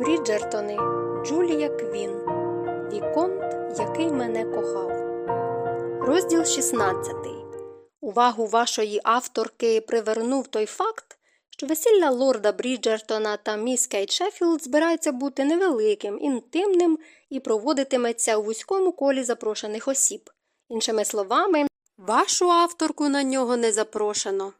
Бріджертони Джулія Квін Віконт, який мене кохав. Розділ 16. Увагу вашої авторки привернув той факт, що весілля лорда Бріджертона та міс Кейт Шеффілд збирається бути невеликим, інтимним і проводитиметься у вузькому колі запрошених осіб. Іншими словами, вашу авторку на нього не запрошено.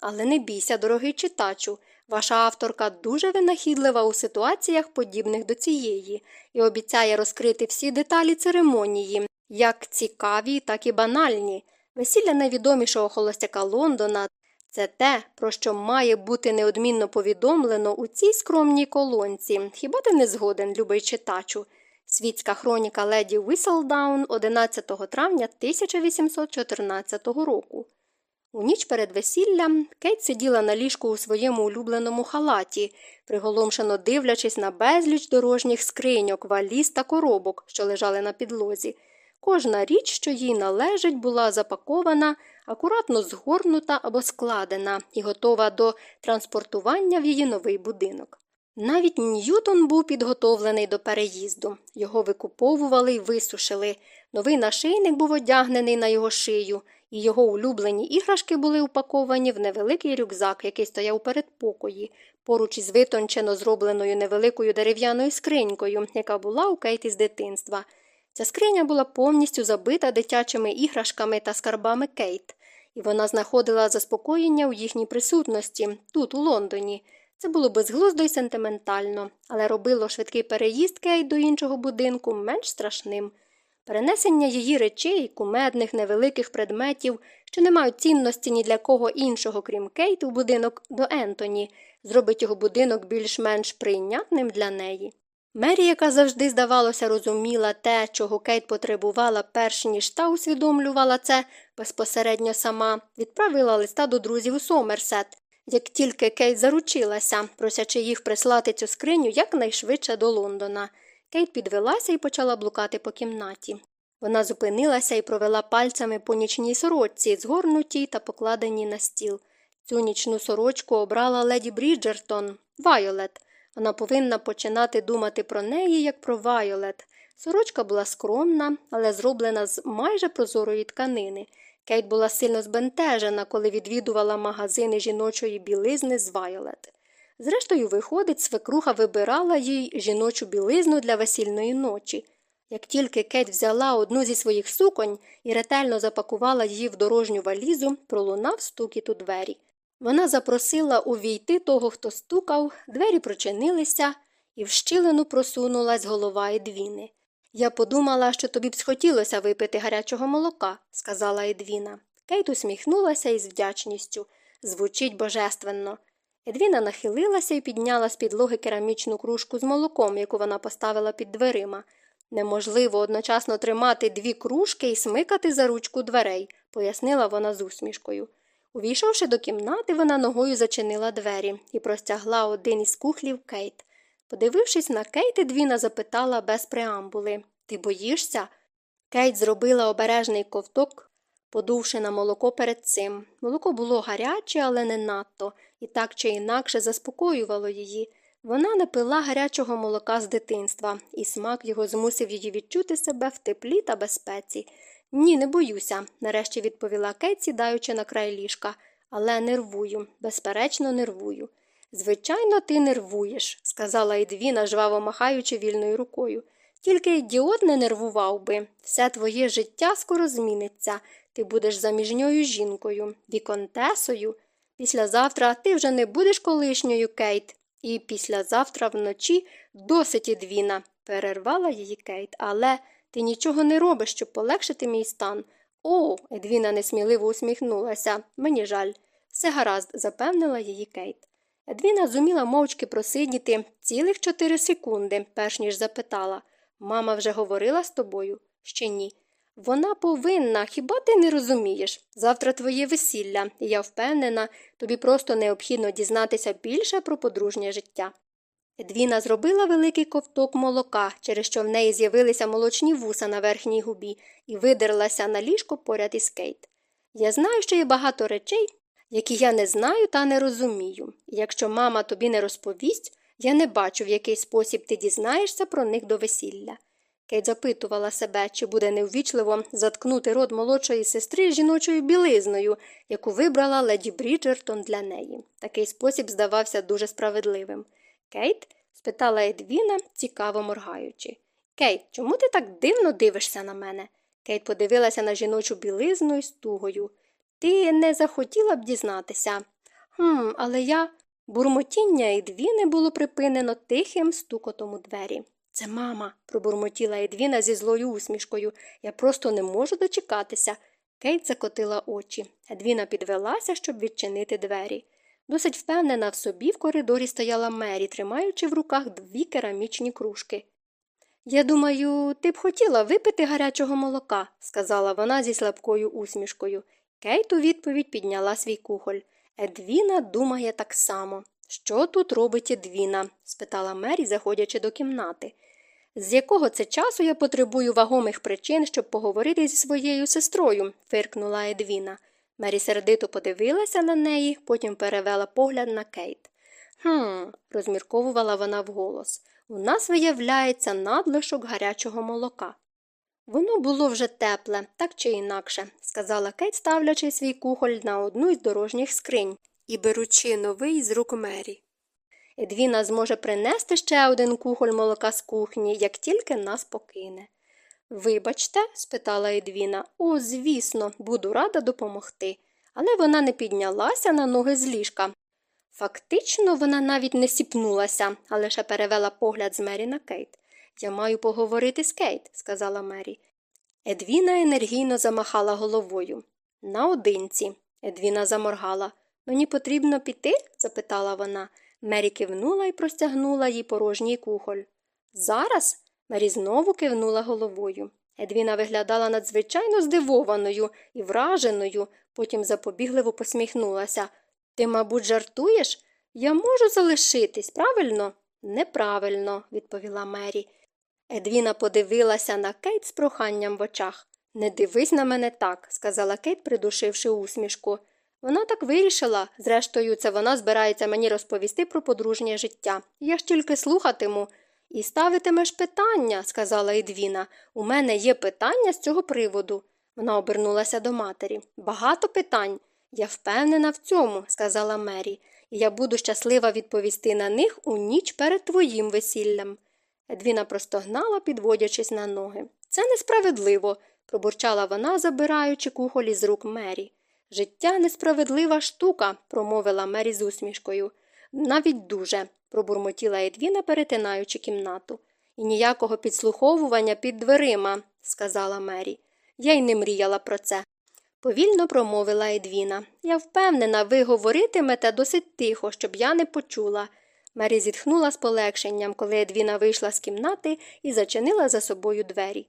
Але не бійся, дорогий читачу. Ваша авторка дуже винахідлива у ситуаціях, подібних до цієї, і обіцяє розкрити всі деталі церемонії, як цікаві, так і банальні. Весілля найвідомішого холостяка Лондона це те, про що має бути неодмінно повідомлено у цій скромній колонці. Хіба ти не згоден, любий читачу? Світська хроніка леді Віселдаун 11 травня 1814 року. У ніч перед весіллям Кейт сиділа на ліжку у своєму улюбленому халаті, приголомшено дивлячись на безліч дорожніх скриньок, валіз та коробок, що лежали на підлозі. Кожна річ, що їй належить, була запакована, акуратно згорнута або складена і готова до транспортування в її новий будинок. Навіть Ньютон був підготовлений до переїзду. Його викуповували й висушили. Новий нашийник був одягнений на його шию, і його улюблені іграшки були упаковані в невеликий рюкзак, який стояв у передпокої, поруч із витончено зробленою невеликою дерев'яною скринькою, яка була у Кейті з дитинства. Ця скриня була повністю забита дитячими іграшками та скарбами Кейт, і вона знаходила заспокоєння у їхній присутності, тут, у Лондоні. Це було безглуздо й сентиментально, але робило швидкий переїзд Кейт до іншого будинку менш страшним. Перенесення її речей, кумедних, невеликих предметів, що не мають цінності ні для кого іншого, крім Кейт, у будинок до Ентоні, зробить його будинок більш-менш прийнятним для неї. Мері, яка завжди, здавалося, розуміла те, чого Кейт потребувала, перш ніж та усвідомлювала це безпосередньо сама, відправила листа до друзів у Сомерсет, як тільки Кейт заручилася, просячи їх прислати цю скриню якнайшвидше до Лондона. Кейт підвелася і почала блукати по кімнаті. Вона зупинилася і провела пальцями по нічній сорочці, згорнутій та покладеній на стіл. Цю нічну сорочку обрала леді Бріджертон, Вайолет. Вона повинна починати думати про неї, як про Вайолет. Сорочка була скромна, але зроблена з майже прозорої тканини. Кейт була сильно збентежена, коли відвідувала магазини жіночої білизни з Вайолет. Зрештою, виходить, свекруха вибирала їй жіночу білизну для весільної ночі. Як тільки Кеть взяла одну зі своїх суконь і ретельно запакувала її в дорожню валізу, пролунав стукіт у двері. Вона запросила увійти того, хто стукав, двері прочинилися, і в щілину просунулась голова Едвіни. Я подумала, що тобі б схотілося випити гарячого молока, сказала Едвіна. Кейт усміхнулася із вдячністю. Звучить божественно. Едвіна нахилилася і підняла з підлоги керамічну кружку з молоком, яку вона поставила під дверима. Неможливо одночасно тримати дві кружки і смикати за ручку дверей, пояснила вона з усмішкою. Увійшовши до кімнати, вона ногою зачинила двері і простягла один із кухлів Кейт. Подивившись на Кейт, Едвіна запитала без преамбули Ти боїшся? Кейт зробила обережний ковток, подувши на молоко перед цим. Молоко було гаряче, але не надто, і так чи інакше заспокоювало її. Вона не пила гарячого молока з дитинства, і смак його змусив її відчути себе в теплі та безпеці. Ні, не боюся, нарешті відповіла Кейт, сідаючи на край ліжка, але нервую, безперечно, нервую. Звичайно, ти нервуєш, сказала Едвіна, жваво махаючи вільною рукою. Тільки ідіот не нервував би. Все твоє життя скоро зміниться. Ти будеш заміжньою жінкою, віконтесою. Післязавтра ти вже не будеш колишньою Кейт, і післязавтра вночі досить Едвіна, перервала її Кейт, але ти нічого не робиш, щоб полегшити мій стан. О, Едвіна несміливо усміхнулася. Мені жаль. Все гаразд, запевнила її Кейт. Едвіна зуміла мовчки просидіти цілих чотири секунди, перш ніж запитала Мама вже говорила з тобою? Ще ні. Вона повинна, хіба ти не розумієш? Завтра твоє весілля, і я впевнена, тобі просто необхідно дізнатися більше про подружнє життя. Едвіна зробила великий ковток молока, через що в неї з'явилися молочні вуса на верхній губі, і видерлася на ліжко поряд із Кейт. Я знаю, що є багато речей, які я не знаю та не розумію. І якщо мама тобі не розповість, Я не бачу, в який спосіб ти дізнаєшся про них до весілля. Кейт запитувала себе, чи буде неввічливо заткнути рот молодшої сестри жіночою білизною, яку вибрала леді Бріджертон для неї. Такий спосіб здавався дуже справедливим. Кейт? спитала Едвіна, цікаво моргаючи. Кейт, чому ти так дивно дивишся на мене? Кейт подивилася на жіночу білизну із тугою. Ти не захотіла б дізнатися. Хм, але я. Бурмотіння Едвіни було припинено тихим стукотом у двері. Це мама, пробурмотіла Едвіна зі злою усмішкою. Я просто не можу дочекатися. Кейт закотила очі. Едвіна підвелася, щоб відчинити двері. Досить впевнена в собі в коридорі стояла Мері, тримаючи в руках дві керамічні кружки. Я думаю, ти б хотіла випити гарячого молока, сказала вона зі слабкою усмішкою. Кейт у відповідь підняла свій кухоль. Едвіна думає так само. Що тут робить Едвіна? спитала Мері, заходячи до кімнати. З якого це часу я потребую вагомих причин, щоб поговорити зі своєю сестрою, фиркнула Едвіна. Мері сердито подивилася на неї, потім перевела погляд на Кейт. Хм, розмірковувала вона вголос. У нас виявляється надлишок гарячого молока. Воно було вже тепле, так чи інакше, сказала Кейт, ставлячи свій кухоль на одну із дорожніх скринь і беручи новий з рук Мері. Едвіна зможе принести ще один кухоль молока з кухні, як тільки нас покине. Вибачте, спитала Едвіна, о, звісно, буду рада допомогти. Але вона не піднялася на ноги з ліжка. Фактично, вона навіть не сіпнулася, а лише перевела погляд з Мері на Кейт. Я маю поговорити з Кейт, сказала Мері. Едвіна енергійно замахала головою. Наодинці. Едвіна заморгала. Мені потрібно піти? запитала вона. Мері кивнула і простягнула їй порожній кухоль. Зараз? Мері знову кивнула головою. Едвіна виглядала надзвичайно здивованою і враженою, потім запобігливо посміхнулася. Ти, мабуть, жартуєш? Я можу залишитись, правильно? Неправильно, відповіла Мері. Едвіна подивилася на Кейт з проханням в очах. Не дивись на мене так, сказала Кейт, придушивши усмішку. Вона так вирішила. Зрештою, це вона збирається мені розповісти про подружнє життя. Я ж тільки слухатиму. І ставитимеш питання, сказала Едвіна. У мене є питання з цього приводу. Вона обернулася до матері. Багато питань. Я впевнена в цьому, сказала Мері, і я буду щаслива відповісти на них у ніч перед твоїм весіллям. Едвіна простогнала, підводячись на ноги. Це несправедливо, пробурчала вона, забираючи кухолі з рук Мері. Життя несправедлива штука, промовила Мері з усмішкою. Навіть дуже, пробурмотіла Едвіна, перетинаючи кімнату. І ніякого підслуховування під дверима, сказала Мері. Я й не мріяла про це. Повільно промовила Едвіна. Я впевнена, ви говоритимете досить тихо, щоб я не почула. Мері зітхнула з полегшенням, коли Едвіна вийшла з кімнати і зачинила за собою двері.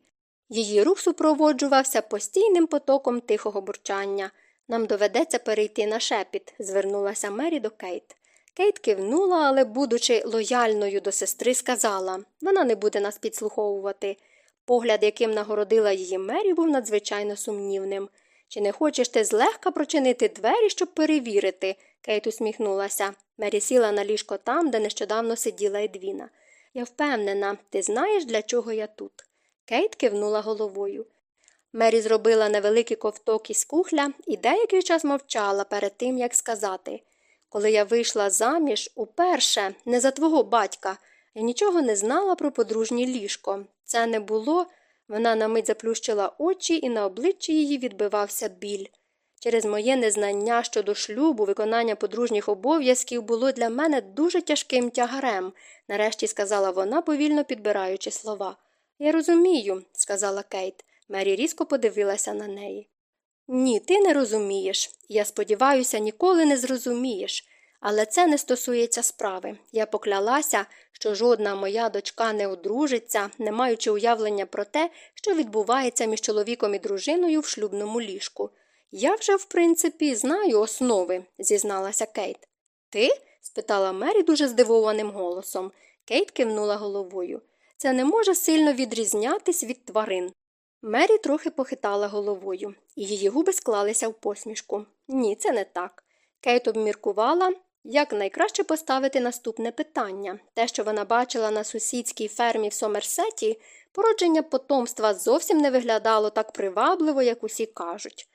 Її рух супроводжувався постійним потоком тихого бурчання. Нам доведеться перейти на шепіт, звернулася Мері до Кейт. Кейт кивнула, але, будучи лояльною до сестри, сказала вона не буде нас підслуховувати. Погляд, яким нагородила її Мері, був надзвичайно сумнівним. Чи не хочеш ти злегка прочинити двері, щоб перевірити? Кейт усміхнулася. Мері сіла на ліжко там, де нещодавно сиділа Едвіна. Я впевнена, ти знаєш, для чого я тут. Кейт кивнула головою. Мері зробила невеликий ковток із кухля і деякий час мовчала перед тим, як сказати Коли я вийшла заміж, уперше, не за твого батька, я нічого не знала про подружнє ліжко. Це не було. Вона на мить заплющила очі, і на обличчі її відбивався біль. Через моє незнання щодо шлюбу, виконання подружніх обов'язків було для мене дуже тяжким тягарем, нарешті сказала вона, повільно підбираючи слова. Я розумію, сказала Кейт. Мері різко подивилася на неї. Ні, ти не розумієш. Я сподіваюся, ніколи не зрозумієш. Але це не стосується справи. Я поклялася, що жодна моя дочка не одружиться, не маючи уявлення про те, що відбувається між чоловіком і дружиною в шлюбному ліжку. Я вже, в принципі, знаю основи, зізналася Кейт. Ти? спитала Мері дуже здивованим голосом. Кейт кивнула головою. Це не може сильно відрізнятись від тварин. Мері трохи похитала головою, і її губи склалися в посмішку. Ні, це не так. Кейт обміркувала, як найкраще поставити наступне питання. Те, що вона бачила на сусідській фермі в Сомерсеті, породження потомства зовсім не виглядало так привабливо, як усі кажуть.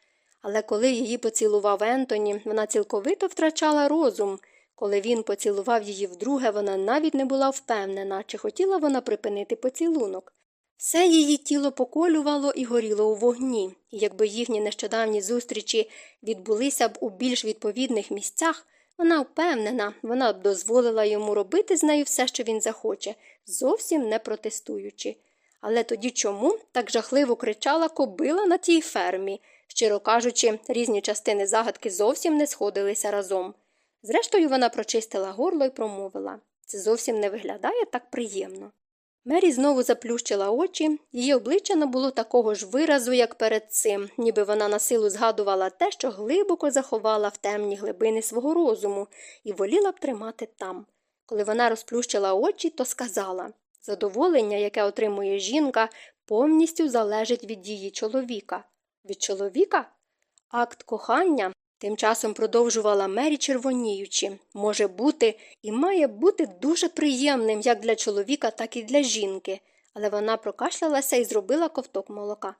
Але коли її поцілував Ентоні, вона цілковито втрачала розум. Коли він поцілував її вдруге, вона навіть не була впевнена, чи хотіла вона припинити поцілунок. Все її тіло поколювало і горіло у вогні, і якби їхні нещодавні зустрічі відбулися б у більш відповідних місцях, вона впевнена, вона б дозволила йому робити з нею все, що він захоче, зовсім не протестуючи. Але тоді чому так жахливо кричала кобила на тій фермі? Щиро кажучи, різні частини загадки зовсім не сходилися разом. Зрештою, вона прочистила горло і промовила це зовсім не виглядає так приємно. Мері знову заплющила очі, її обличчя набуло такого ж виразу, як перед цим, ніби вона на силу згадувала те, що глибоко заховала в темні глибини свого розуму, і воліла б тримати там. Коли вона розплющила очі, то сказала задоволення, яке отримує жінка, повністю залежить від її чоловіка. Від чоловіка? Акт кохання Тим часом продовжувала Мері червоніючи, може бути і має бути дуже приємним як для чоловіка, так і для жінки, але вона прокашлялася і зробила ковток молока.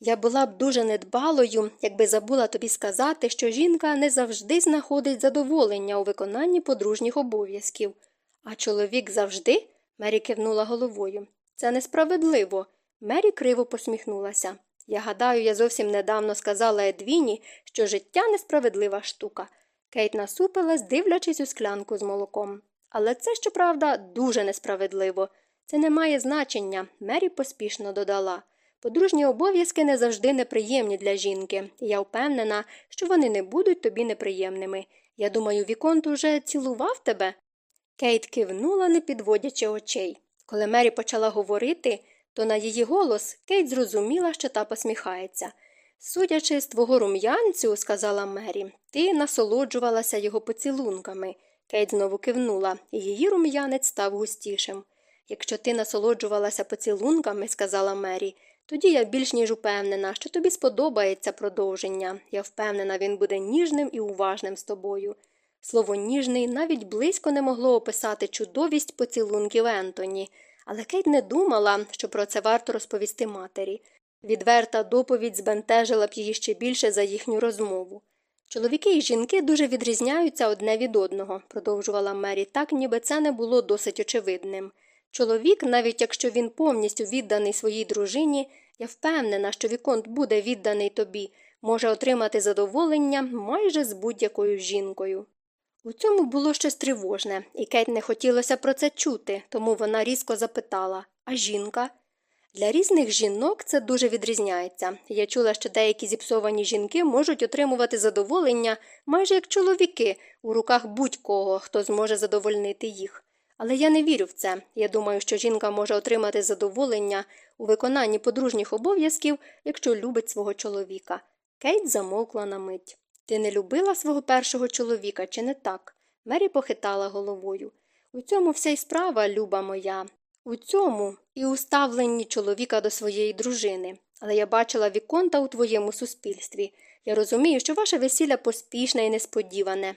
Я була б дуже недбалою, якби забула тобі сказати, що жінка не завжди знаходить задоволення у виконанні подружніх обов'язків. А чоловік завжди? Мері кивнула головою. Це несправедливо. Мері криво посміхнулася. Я гадаю, я зовсім недавно сказала Едвіні, що життя несправедлива штука. Кейт насупилась, дивлячись у склянку з молоком. Але це, щоправда, дуже несправедливо. Це не має значення, Мері поспішно додала. Подружні обов'язки не завжди неприємні для жінки, і я впевнена, що вони не будуть тобі неприємними. Я думаю, Віконт уже цілував тебе. Кейт кивнула, не підводячи очей. Коли Мері почала говорити, то на її голос Кейт зрозуміла, що та посміхається. Судячи з твого рум'янцю, сказала Мері, ти насолоджувалася його поцілунками. Кейт знову кивнула, і її рум'янець став густішим. Якщо ти насолоджувалася поцілунками, сказала Мері, тоді я більш ніж упевнена, що тобі сподобається продовження. Я впевнена, він буде ніжним і уважним з тобою. Слово ніжний навіть близько не могло описати чудовість поцілунків Ентоні. Але Кейт не думала, що про це варто розповісти матері. Відверта доповідь збентежила б її ще більше за їхню розмову. Чоловіки і жінки дуже відрізняються одне від одного, продовжувала Мері, так ніби це не було досить очевидним. Чоловік, навіть якщо він повністю відданий своїй дружині, я впевнена, що Віконт буде відданий тобі, може отримати задоволення майже з будь-якою жінкою. У цьому було щось тривожне, і Кейт не хотілося про це чути, тому вона різко запитала А жінка? Для різних жінок це дуже відрізняється. Я чула, що деякі зіпсовані жінки можуть отримувати задоволення майже як чоловіки у руках будь-кого, хто зможе задовольнити їх. Але я не вірю в це. Я думаю, що жінка може отримати задоволення у виконанні подружніх обов'язків, якщо любить свого чоловіка. Кейт замовкла на мить. Ти не любила свого першого чоловіка, чи не так? Мері похитала головою. У цьому вся й справа, люба моя. У цьому і у ставленні чоловіка до своєї дружини. Але я бачила віконта у твоєму суспільстві. Я розумію, що ваше весілля поспішне і несподіване.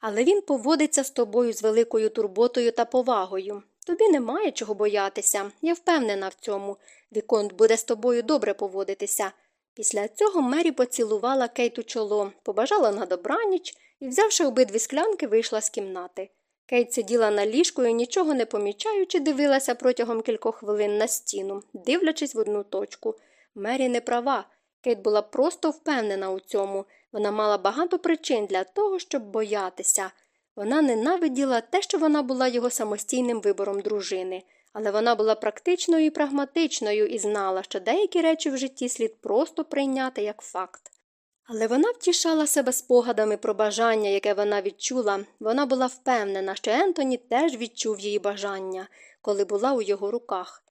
Але він поводиться з тобою з великою турботою та повагою. Тобі немає чого боятися, я впевнена в цьому. Віконт буде з тобою добре поводитися. Після цього Мері поцілувала Кейту чоло, побажала на добраніч і, взявши обидві склянки, вийшла з кімнати. Кейт сиділа на ліжку і, нічого не помічаючи, дивилася протягом кількох хвилин на стіну, дивлячись в одну точку. Мері не права. Кейт була просто впевнена у цьому. Вона мала багато причин для того, щоб боятися. Вона ненавиділа те, що вона була його самостійним вибором дружини але вона була практичною і прагматичною і знала, що деякі речі в житті слід просто прийняти як факт. Але вона втішала себе спогадами про бажання, яке вона відчула, вона була впевнена, що Ентоні теж відчув її бажання, коли була у його руках.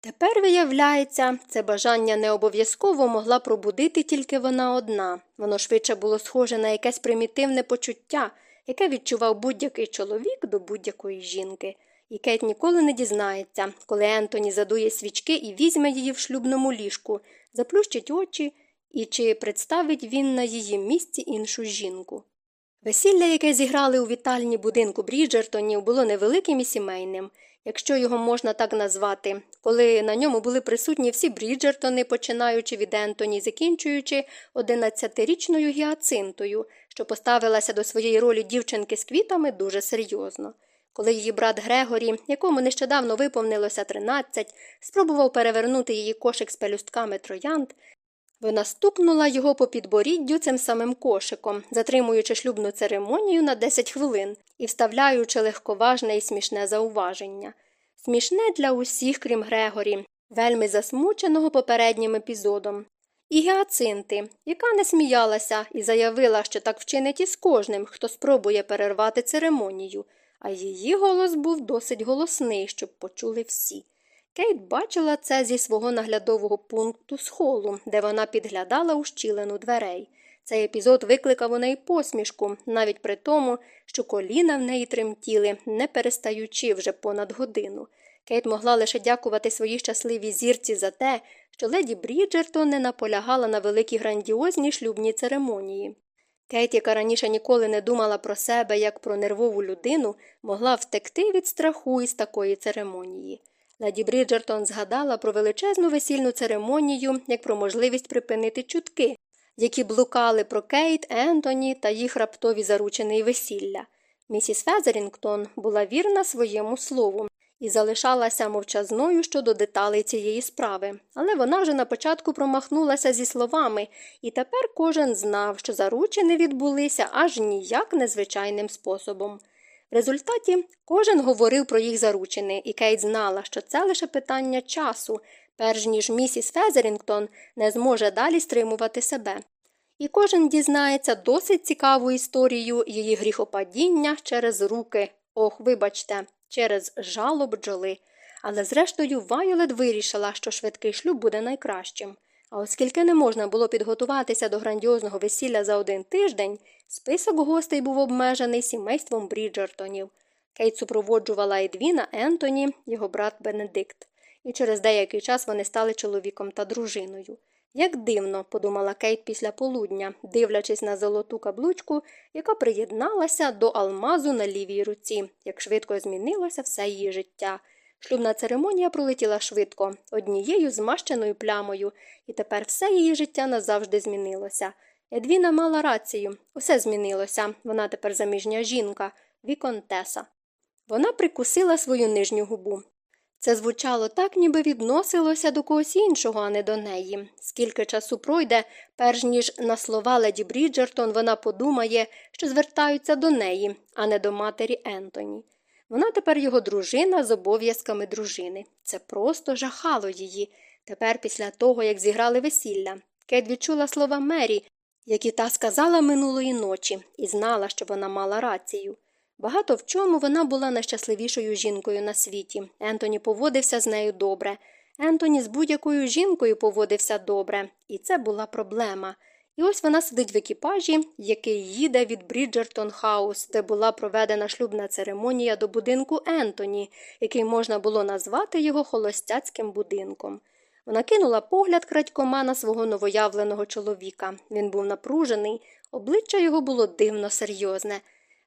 Тепер, виявляється, це бажання не обов'язково могла пробудити тільки вона одна, воно швидше було схоже на якесь примітивне почуття, яке відчував будь-який чоловік до будь-якої жінки і Кейт ніколи не дізнається, коли Ентоні задує свічки і візьме її в шлюбному ліжку, заплющить очі і чи представить він на її місці іншу жінку. Весілля, яке зіграли у вітальні будинку Бріджертонів, було невеликим і сімейним, якщо його можна так назвати, коли на ньому були присутні всі Бріджертони, починаючи від Ентоні, закінчуючи 11-річною гіацинтою, що поставилася до своєї ролі дівчинки з квітами дуже серйозно. Коли її брат Грегорі, якому нещодавно виповнилося 13, спробував перевернути її кошик з пелюстками троянд, вона стукнула його по підборіддю цим самим кошиком, затримуючи шлюбну церемонію на 10 хвилин і вставляючи легковажне і смішне зауваження. Смішне для усіх, крім Грегорі, вельми засмученого попереднім епізодом. І Гіацинти, яка не сміялася і заявила, що так вчинить із кожним, хто спробує перервати церемонію, а її голос був досить голосний, щоб почули всі. Кейт бачила це зі свого наглядового пункту з холу, де вона підглядала у щілену дверей. Цей епізод викликав у неї посмішку, навіть при тому, що коліна в неї тремтіли, не перестаючи вже понад годину. Кейт могла лише дякувати своїй щасливій зірці за те, що леді Бріджертон не наполягала на великій грандіозній шлюбній церемонії. Кейт, яка раніше ніколи не думала про себе як про нервову людину, могла втекти від страху із такої церемонії. Леді Бріджертон згадала про величезну весільну церемонію як про можливість припинити чутки, які блукали про Кейт, Ентоні та їх раптові заручини й весілля. Місіс Фезерінгтон була вірна своєму слову і залишалася мовчазною щодо деталей цієї справи, але вона вже на початку промахнулася зі словами, і тепер кожен знав, що заручини відбулися аж ніяк не звичайним способом. В результаті кожен говорив про їх заручини, і Кейт знала, що це лише питання часу, перш ніж місіс Фезерінгтон не зможе далі стримувати себе. І кожен дізнається досить цікаву історію її гріхопадіння через руки, ох, вибачте, через жало бджоли. Але зрештою Вайолет вирішила, що швидкий шлюб буде найкращим. А оскільки не можна було підготуватися до грандіозного весілля за один тиждень, список гостей був обмежений сімейством Бріджертонів. Кейт супроводжувала Едвіна Ентоні, його брат Бенедикт, і через деякий час вони стали чоловіком та дружиною. Як дивно, подумала Кейт після полудня, дивлячись на золоту каблучку, яка приєдналася до алмазу на лівій руці, як швидко змінилося все її життя. Шлюбна церемонія пролетіла швидко, однією змащеною плямою, і тепер все її життя назавжди змінилося. Едвіна мала рацію, усе змінилося. Вона тепер заміжня жінка, віконтеса. Вона прикусила свою нижню губу. Це звучало так, ніби відносилося до когось іншого, а не до неї. Скільки часу пройде, перш ніж на слова леді Бріджертон вона подумає, що звертаються до неї, а не до матері Ентоні. Вона тепер його дружина з обов'язками дружини. Це просто жахало її. Тепер, після того, як зіграли весілля, Кет відчула слова Мері, які та сказала минулої ночі, і знала, що вона мала рацію. Багато в чому вона була найщасливішою жінкою на світі. Ентоні поводився з нею добре. Ентоні з будь-якою жінкою поводився добре, і це була проблема. І ось вона сидить в екіпажі, який їде від Бріджертон Хаус, де була проведена шлюбна церемонія до будинку Ентоні, який можна було назвати його холостяцьким будинком. Вона кинула погляд крадькома на свого новоявленого чоловіка. Він був напружений, обличчя його було дивно серйозне.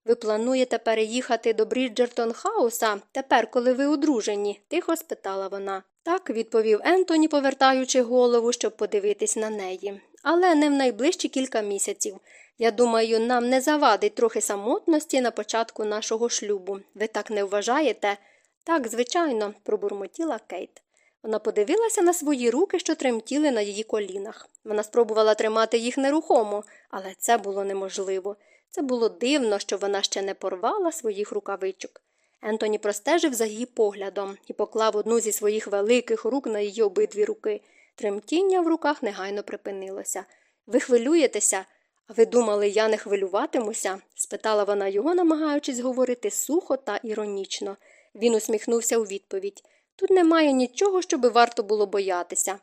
Ви плануєте переїхати до Бріджертон Хауса тепер, коли ви одружені? тихо спитала вона. Так, відповів Ентоні, повертаючи голову, щоб подивитись на неї. Але не в найближчі кілька місяців. Я думаю, нам не завадить трохи самотності на початку нашого шлюбу. Ви так не вважаєте? Так, звичайно, пробурмотіла Кейт. Вона подивилася на свої руки, що тремтіли на її колінах. Вона спробувала тримати їх нерухомо, але це було неможливо. Це було дивно, що вона ще не порвала своїх рукавичок. Ентоні простежив за її поглядом і поклав одну зі своїх великих рук на її обидві руки. Тремтіння в руках негайно припинилося. Ви хвилюєтеся? А ви думали, я не хвилюватимуся? спитала вона його, намагаючись говорити сухо та іронічно. Він усміхнувся у відповідь. Тут немає нічого, щоби варто було боятися.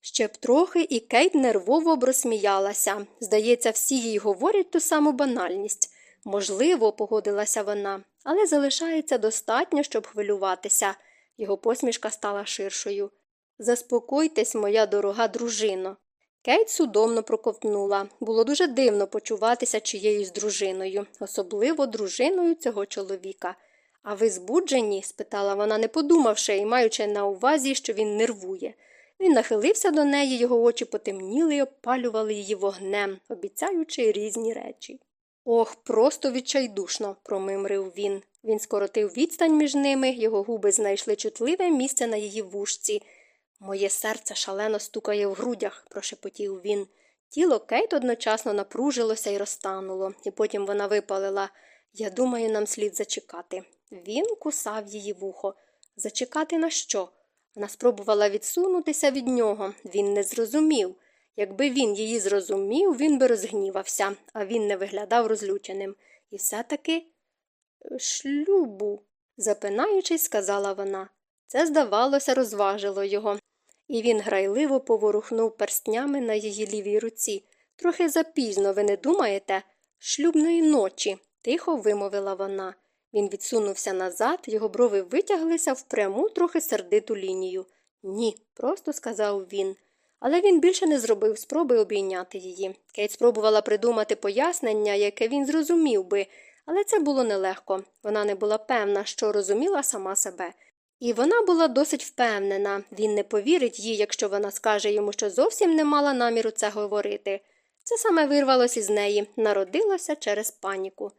Ще б трохи, і Кейт нервово б розсміялася. Здається, всі їй говорять ту саму банальність. Можливо, погодилася вона, але залишається достатньо, щоб хвилюватися. Його посмішка стала ширшою. Заспокойтесь, моя дорога дружино. Кейт судомно проковтнула. Було дуже дивно почуватися чиєюсь дружиною, особливо дружиною цього чоловіка. А ви збуджені? спитала вона, не подумавши і маючи на увазі, що він нервує. Він нахилився до неї, його очі потемніли й опалювали її вогнем, обіцяючи різні речі. Ох, просто відчайдушно, промимрив він. Він скоротив відстань між ними, його губи знайшли чутливе місце на її вушці. Моє серце шалено стукає в грудях, прошепотів він. Тіло Кейт одночасно напружилося і розтануло, і потім вона випалила Я думаю, нам слід зачекати. Він кусав її вухо. Зачекати на що? Вона спробувала відсунутися від нього. Він не зрозумів. Якби він її зрозумів, він би розгнівався, а він не виглядав розлюченим. І все таки шлюбу, запинаючись, сказала вона. Це, здавалося, розважило його, і він грайливо поворухнув перстнями на її лівій руці. Трохи запізно, ви не думаєте? Шлюбної ночі, тихо вимовила вона. Він відсунувся назад, його брови витяглися в пряму, трохи сердиту лінію. Ні, просто сказав він. Але він більше не зробив спроби обійняти її. Кейт спробувала придумати пояснення, яке він зрозумів би, але це було нелегко. Вона не була певна, що розуміла сама себе. І вона була досить впевнена він не повірить їй, якщо вона скаже йому, що зовсім не мала наміру це говорити. Це саме вирвалося із неї, народилося через паніку.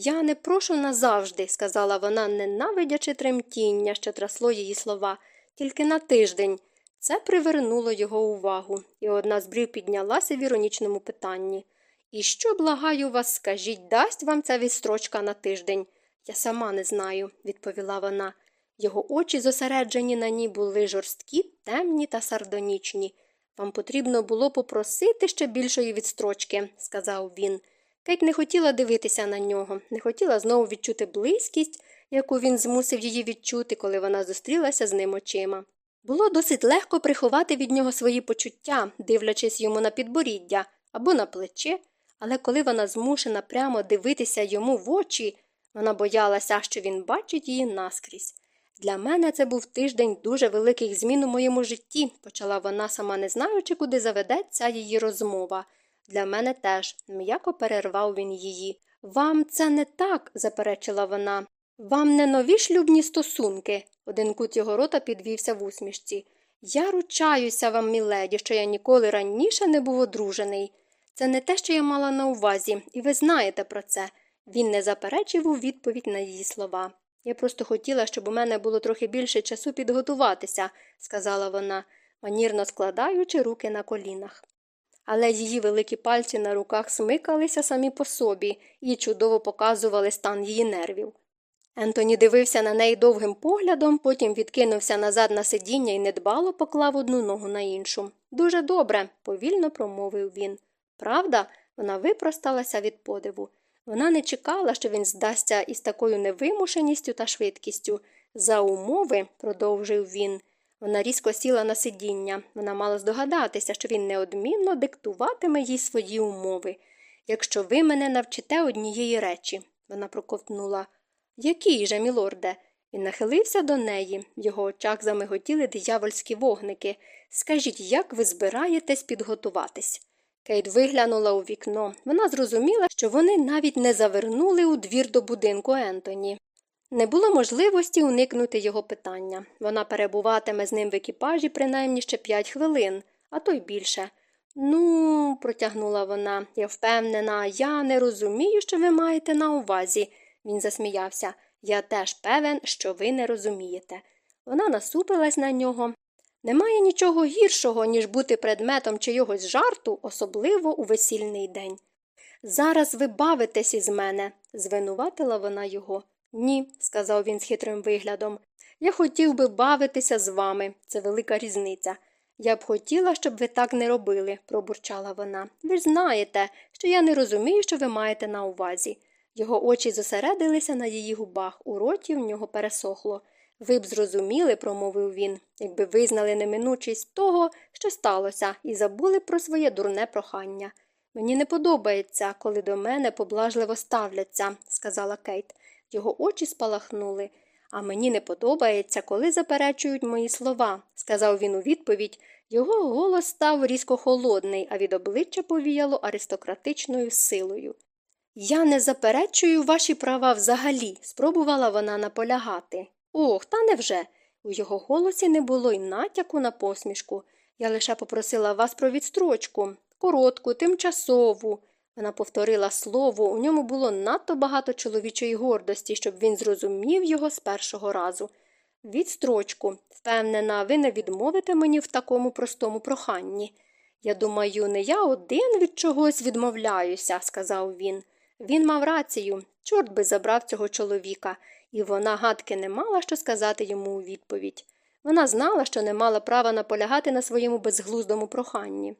Я не прошу назавжди, сказала вона, ненавидячи тремтіння, що трасло її слова, тільки на тиждень. Це привернуло його увагу, і одна з брів піднялася в іронічному питанні. І що, благаю вас, скажіть, дасть вам ця відстрочка на тиждень? Я сама не знаю, відповіла вона. Його очі, зосереджені на ній, були жорсткі, темні та сардонічні. Вам потрібно було попросити ще більшої відстрочки, сказав він. Кейт не хотіла дивитися на нього, не хотіла знову відчути близькість, яку він змусив її відчути, коли вона зустрілася з ним очима. Було досить легко приховати від нього свої почуття, дивлячись йому на підборіддя або на плече, але коли вона змушена прямо дивитися йому в очі, вона боялася, що він бачить її наскрізь. Для мене це був тиждень дуже великих змін у моєму житті, почала вона, сама не знаючи, куди заведеться її розмова. Для мене теж, м'яко перервав він її. Вам це не так, заперечила вона. Вам не нові шлюбні стосунки. Один кут його рота підвівся в усмішці. Я ручаюся вам, міледі, що я ніколи раніше не був одружений. Це не те, що я мала на увазі, і ви знаєте про це. Він не заперечив у відповідь на її слова. Я просто хотіла, щоб у мене було трохи більше часу підготуватися, сказала вона, манірно складаючи руки на колінах. Але її великі пальці на руках смикалися самі по собі і чудово показували стан її нервів. Ентоні дивився на неї довгим поглядом, потім відкинувся назад на сидіння і недбало поклав одну ногу на іншу. Дуже добре, повільно промовив він. Правда, вона випросталася від подиву. Вона не чекала, що він здасться із такою невимушеністю та швидкістю. За умови, продовжив він. Вона різко сіла на сидіння. Вона мала здогадатися, що він неодмінно диктуватиме їй свої умови. Якщо ви мене навчите однієї речі, вона проковтнула. Який же, мілорде? Він нахилився до неї, в його очах замиготіли диявольські вогники. Скажіть, як ви збираєтесь підготуватись? Кейт виглянула у вікно. Вона зрозуміла, що вони навіть не завернули у двір до будинку Ентоні. Не було можливості уникнути його питання. Вона перебуватиме з ним в екіпажі принаймні ще п'ять хвилин, а то й більше. Ну, протягнула вона, я впевнена, я не розумію, що ви маєте на увазі. Він засміявся. Я теж певен, що ви не розумієте. Вона насупилась на нього. Немає нічого гіршого, ніж бути предметом чийогось жарту, особливо у весільний день. Зараз ви бавитесь із мене, звинуватила вона його. Ні, сказав він з хитрим виглядом. Я хотів би бавитися з вами. Це велика різниця. Я б хотіла, щоб ви так не робили, пробурчала вона. Ви ж знаєте, що я не розумію, що ви маєте на увазі. Його очі зосередилися на її губах, у роті в нього пересохло. Ви б зрозуміли, промовив він, якби визнали неминучість того, що сталося, і забули про своє дурне прохання. Мені не подобається, коли до мене поблажливо ставляться, сказала Кейт. Його очі спалахнули. А мені не подобається, коли заперечують мої слова, сказав він у відповідь. Його голос став різко холодний, а від обличчя повіяло аристократичною силою. Я не заперечую ваші права взагалі, спробувала вона наполягати. Ох, та невже? У його голосі не було й натяку на посмішку. Я лише попросила вас про відстрочку, коротку, тимчасову. Вона повторила слово, у ньому було надто багато чоловічої гордості, щоб він зрозумів його з першого разу. Відстрочку, впевнена, ви не відмовите мені в такому простому проханні. Я думаю, не я один від чогось відмовляюся, сказав він. Він мав рацію, чорт би забрав цього чоловіка, і вона гадки не мала що сказати йому у відповідь. Вона знала, що не мала права наполягати на своєму безглуздому проханні.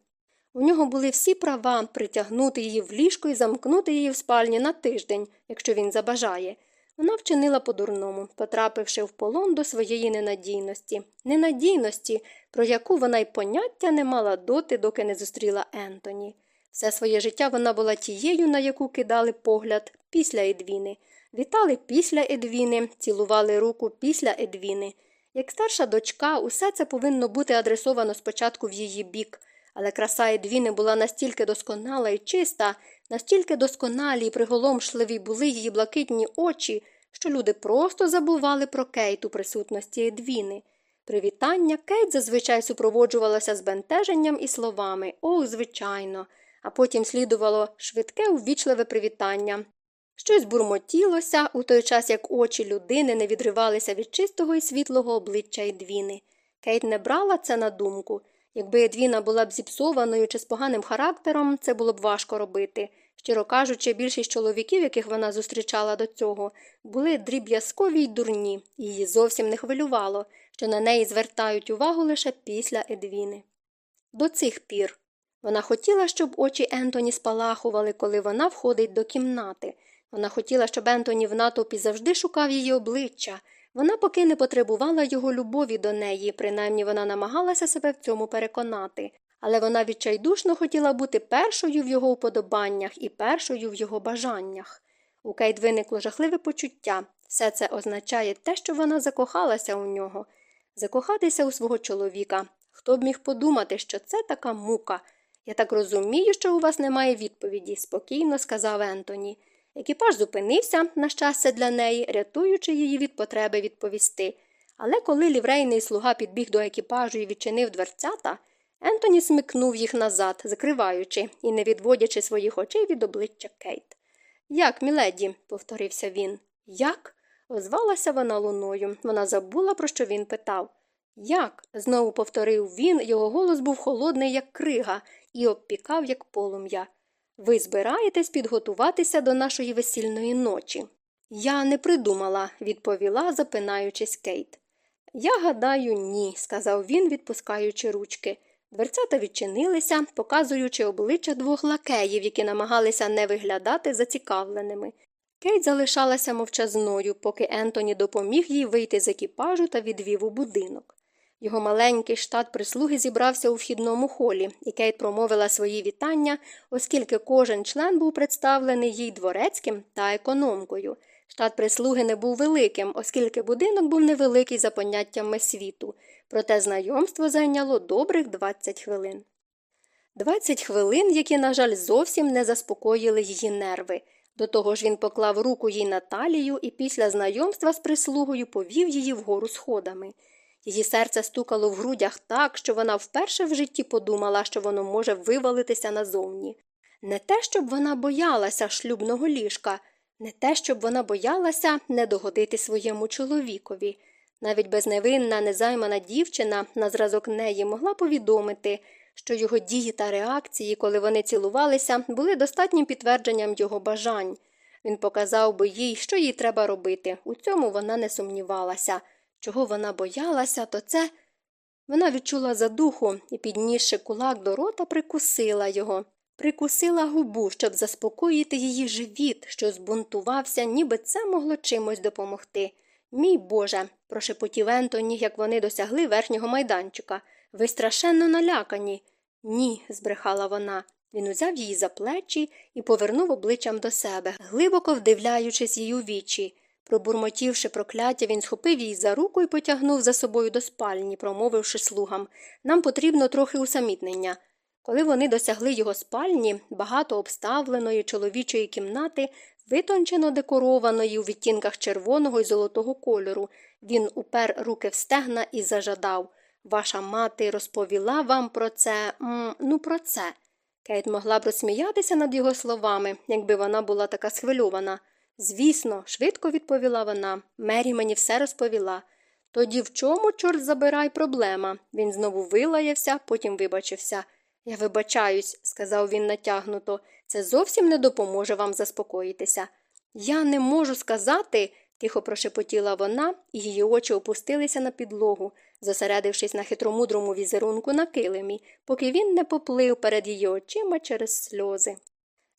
У нього були всі права притягнути її в ліжко і замкнути її в спальні на тиждень, якщо він забажає. Вона вчинила по-дурному, потрапивши в полон до своєї ненадійності, ненадійності, про яку вона й поняття не мала доти, доки не зустріла Ентоні. Все своє життя вона була тією, на яку кидали погляд після Едвіни, вітали після Едвіни, цілували руку після Едвіни. Як старша дочка, усе це повинно бути адресовано спочатку в її бік, але краса Едвіни була настільки досконала і чиста, настільки досконалі і приголомшливі були її блакитні очі, що люди просто забували про Кейт у присутності Едвіни. Привітання Кейт зазвичай супроводжувалося збентеженням і словами О, звичайно, а потім слідувало швидке увічливе привітання. Щось бурмотілося у той час, як очі людини не відривалися від чистого і світлого обличчя Едвіни. Кейт не брала це на думку. Якби Едвіна була б зіпсованою чи з поганим характером, це було б важко робити. Щиро кажучи, більшість чоловіків, яких вона зустрічала до цього, були дріб'язкові й дурні, її зовсім не хвилювало, що на неї звертають увагу лише після Едвіни. До цих пір вона хотіла, щоб очі Ентоні спалахували, коли вона входить до кімнати. Вона хотіла, щоб Ентоні в натовпі завжди шукав її обличчя. Вона поки не потребувала його любові до неї, принаймні вона намагалася себе в цьому переконати, але вона відчайдушно хотіла бути першою в його уподобаннях і першою в його бажаннях. У Кейт виникло жахливе почуття все це означає те, що вона закохалася у нього, закохатися у свого чоловіка. Хто б міг подумати, що це така мука? Я так розумію, що у вас немає відповіді, спокійно сказав Ентоні. Екіпаж зупинився, на щастя для неї, рятуючи її від потреби відповісти. Але коли ліврейний слуга підбіг до екіпажу і відчинив дверцята, Ентоні смикнув їх назад, закриваючи і не відводячи своїх очей від обличчя Кейт. Як, міледі, повторився він. Як? озвалася вона луною. Вона забула, про що він питав. Як? знову повторив він, його голос був холодний, як крига, і обпікав, як полум'я. Ви збираєтесь підготуватися до нашої весільної ночі? Я не придумала, відповіла, запинаючись Кейт. Я гадаю, ні, сказав він, відпускаючи ручки. Дверцята відчинилися, показуючи обличчя двох лакеїв, які намагалися не виглядати зацікавленими. Кейт залишалася мовчазною, поки Ентоні допоміг їй вийти з екіпажу та відвів у будинок. Його маленький штат прислуги зібрався у вхідному холі, і Кейт промовила свої вітання, оскільки кожен член був представлений їй дворецьким та економкою. Штат прислуги не був великим, оскільки будинок був невеликий за поняттями світу, проте знайомство зайняло добрих 20 хвилин. 20 хвилин, які, на жаль, зовсім не заспокоїли її нерви. До того ж він поклав руку їй на талію і після знайомства з прислугою повів її вгору сходами. Її серце стукало в грудях так, що вона вперше в житті подумала, що воно може вивалитися назовні. Не те, щоб вона боялася шлюбного ліжка, не те, щоб вона боялася не догодити своєму чоловікові. Навіть безневинна, незаймана дівчина на зразок неї могла повідомити, що його дії та реакції, коли вони цілувалися, були достатнім підтвердженням його бажань. Він показав би їй, що їй треба робити. У цьому вона не сумнівалася. Чого вона боялася, то це. Вона відчула задуху і, піднісши кулак до рота, прикусила його, прикусила губу, щоб заспокоїти її живіт, що збунтувався, ніби це могло чимось допомогти. Мій Боже, прошепотів Ентоні, як вони досягли верхнього майданчика. Ви страшенно налякані. Ні, збрехала вона. Він узяв її за плечі і повернув обличчям до себе, глибоко вдивляючись її у вічі. Пробурмотівши прокляття, він схопив її за руку і потягнув за собою до спальні, промовивши слугам Нам потрібно трохи усамітнення. Коли вони досягли його спальні, багато обставленої чоловічої кімнати, витончено декорованої у відтінках червоного і золотого кольору, він упер руки в стегна і зажадав Ваша мати розповіла вам про це, м, ну, про це. Кейт могла б розсміятися над його словами, якби вона була така схвильована. Звісно, швидко відповіла вона. Мері мені все розповіла. Тоді в чому, чорт забирай, проблема? Він знову вилаявся, потім вибачився. Я вибачаюсь, сказав він натягнуто, це зовсім не допоможе вам заспокоїтися. Я не можу сказати, тихо прошепотіла вона, і її очі опустилися на підлогу, зосередившись на хитромудрому візерунку на килимі, поки він не поплив перед її очима через сльози.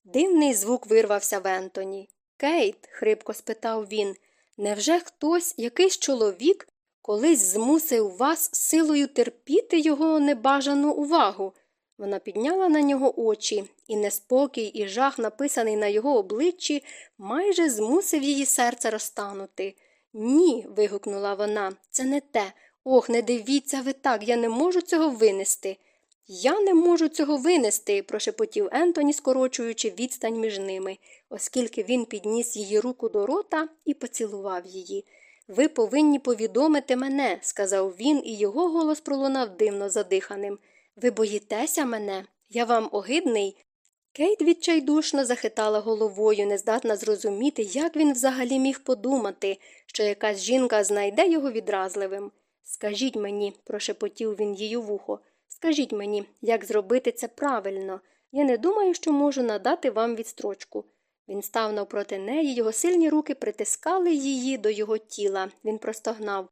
Дивний звук вирвався в Ентоні. Кейт, хрипко спитав він, невже хтось, якийсь чоловік, колись змусив вас силою терпіти його небажану увагу? Вона підняла на нього очі, і неспокій і жах, написаний на його обличчі, майже змусив її серце розтанути. Ні, вигукнула вона, це не те. Ох, не дивіться ви так, я не можу цього винести. Я не можу цього винести, прошепотів Ентоні, скорочуючи відстань між ними, оскільки він підніс її руку до рота і поцілував її. Ви повинні повідомити мене, сказав він, і його голос пролунав дивно задиханим. Ви боїтеся мене? Я вам огидний? Кейт відчайдушно захитала головою, нездатна зрозуміти, як він взагалі міг подумати, що якась жінка знайде його відразливим. Скажіть мені, прошепотів він її в ухо, скажіть мені, як зробити це правильно. Я не думаю, що можу надати вам відстрочку. Він став навпроти неї, його сильні руки притискали її до його тіла. Він простогнав.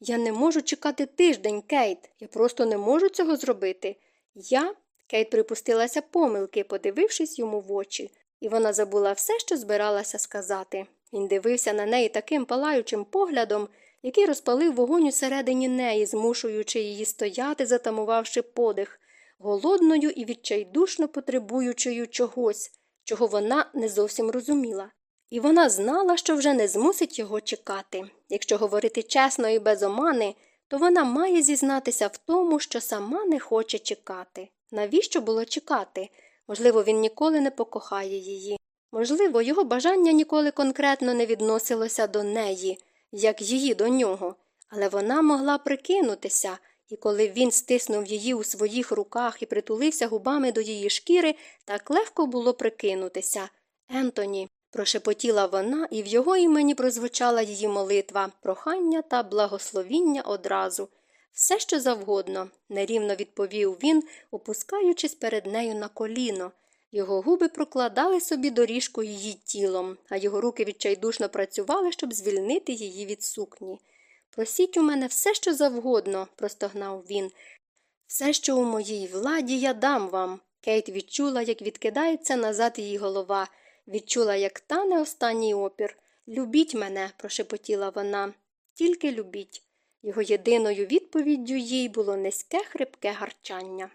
Я не можу чекати тиждень, Кейт. Я просто не можу цього зробити. Я. Кейт припустилася помилки, подивившись йому в очі, і вона забула все, що збиралася сказати. Він дивився на неї таким палаючим поглядом, який розпалив вогонь усередині неї, змушуючи її стояти, затамувавши подих, голодною і відчайдушно потребуючою чогось, чого вона не зовсім розуміла. І вона знала, що вже не змусить його чекати. Якщо говорити чесно і без омани, то вона має зізнатися в тому, що сама не хоче чекати. Навіщо було чекати? Можливо, він ніколи не покохає її. Можливо, його бажання ніколи конкретно не відносилося до неї, як її до нього, але вона могла прикинутися, і коли він стиснув її у своїх руках і притулився губами до її шкіри, так легко було прикинутися. Ентоні, прошепотіла вона, і в його імені прозвучала її молитва, прохання та благословіння одразу. Все, що завгодно, нерівно відповів він, опускаючись перед нею на коліно. Його губи прокладали собі доріжку її тілом, а його руки відчайдушно працювали, щоб звільнити її від сукні. Просіть у мене все, що завгодно, простогнав він. Все, що у моїй владі, я дам вам. Кейт відчула, як відкидається назад її голова, відчула, як тане останній опір. Любіть мене, прошепотіла вона, тільки любіть. Його єдиною відповіддю їй було низьке хрипке гарчання.